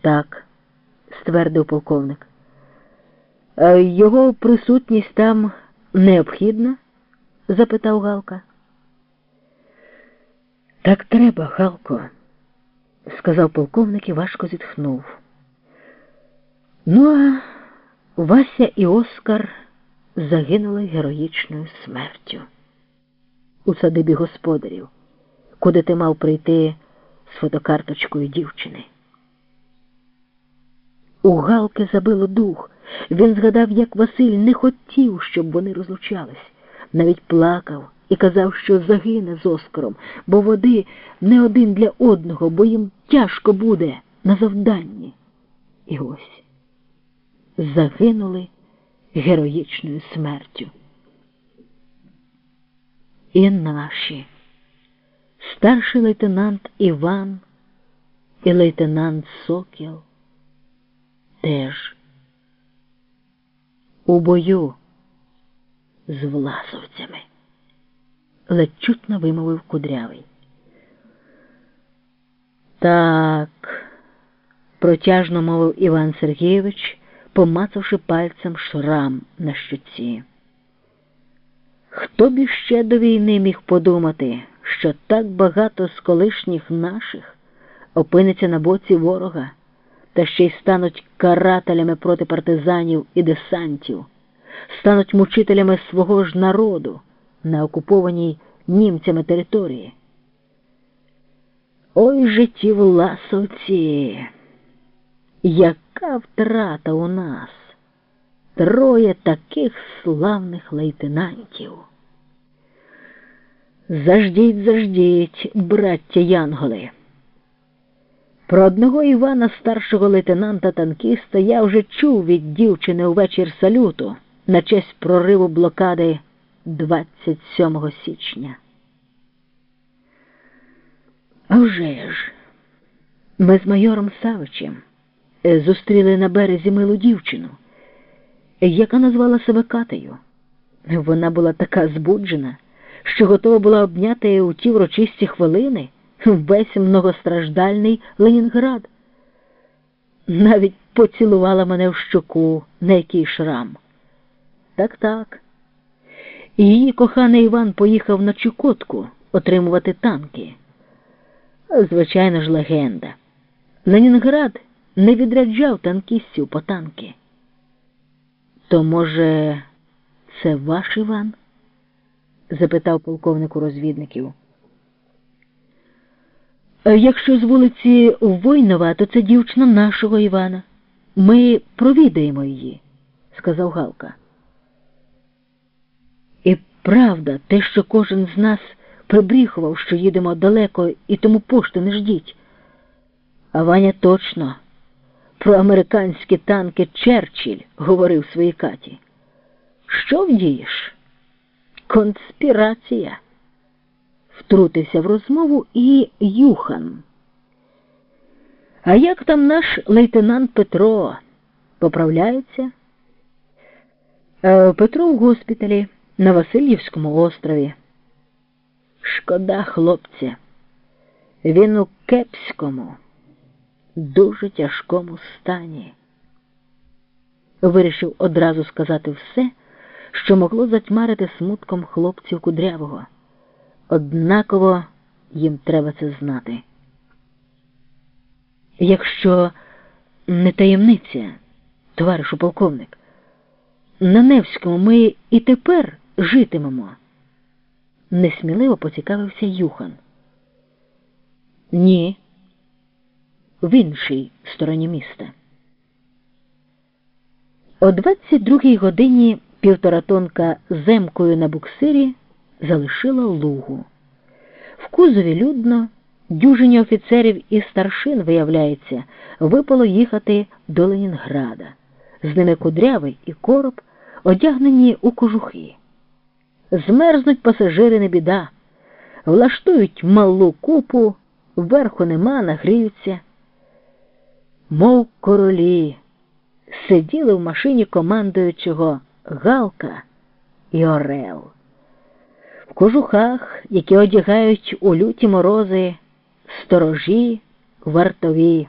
Так, ствердив полковник. «Е, Його присутність там необхідна? запитав Галка. Так треба, Галко, сказав полковник і важко зітхнув. Ну, а Вася і Оскар загинули героїчною смертю у садибі господарів, куди ти мав прийти з фотокарточкою дівчини. У Галки забило дух. Він згадав, як Василь не хотів, щоб вони розлучались, навіть плакав і казав, що загине з Оскаром, бо води не один для одного, бо їм тяжко буде на завданні. І ось загинули героїчною смертю. І наші старший лейтенант Іван і лейтенант Сокіл теж у бою з власовцями, ледь чутно вимовив кудрявий. Так, протяжно мовив Іван Сергійович, помацавши пальцем шрам на щоці. Хто б іще до війни міг подумати, що так багато з колишніх наших опиниться на боці ворога? Та ще й стануть карателями проти партизанів і десантів, стануть мучителями свого ж народу на окупованій німцями території. Ой житті власовці, яка втрата у нас, троє таких славних лейтенантів. Заждіть, заждіть, браття Янголи. Про одного Івана, старшого лейтенанта танкіста, я вже чув від дівчини у вечір салюту на честь прориву блокади 27 січня. А вже ж, ми з майором Савичем е, зустріли на березі милу дівчину, яка назвала себе Катею. Вона була така збуджена, що готова була обняти у ті врочисті хвилини весь многостраждальний Ленінград. Навіть поцілувала мене в щоку, на який шрам. Так, так. Її коханий Іван поїхав на Чукотку отримувати танки. Звичайно ж, легенда. Ленінград не відряджав танкістів по танки. То, може, це ваш Іван? запитав полковник у розвідників. Е, якщо з вулиці Войнова, то це дівчина нашого Івана. Ми провідаємо її, сказав Галка. І правда, те, що кожен з нас прибріхував, що їдемо далеко і тому пошти не ждіть. А Ваня точно про американські танки Черчилль говорив своїй каті. Що вдієш? Конспірація втрутився в розмову і Юхан. А як там наш лейтенант Петро поправляється? Е, Петро в госпіталі на Васильівському острові. Шкода, хлопця. Він у кепському, дуже тяжкому стані. Вирішив одразу сказати все, що могло затьмарити смутком хлопців кудрявого. Однаково їм треба це знати. Якщо не таємниця, товаришу полковник, на Невському ми і тепер житимемо, несміливо поцікавився Юхан. Ні, в іншій стороні міста. О 22-й годині півтора тонка земкою на буксирі залишила лугу. В кузові людно, дюжині офіцерів і старшин, виявляється, випало їхати до Ленінграда. З ними кудрявий і короб, одягнені у кожухи. Змерзнуть пасажири не біда, влаштують малу купу, вверху нема, нагріються. Мов королі, сиділи в машині командуючого Галка і Орел в кожухах, які одягають у люті морози, сторожі, вартові.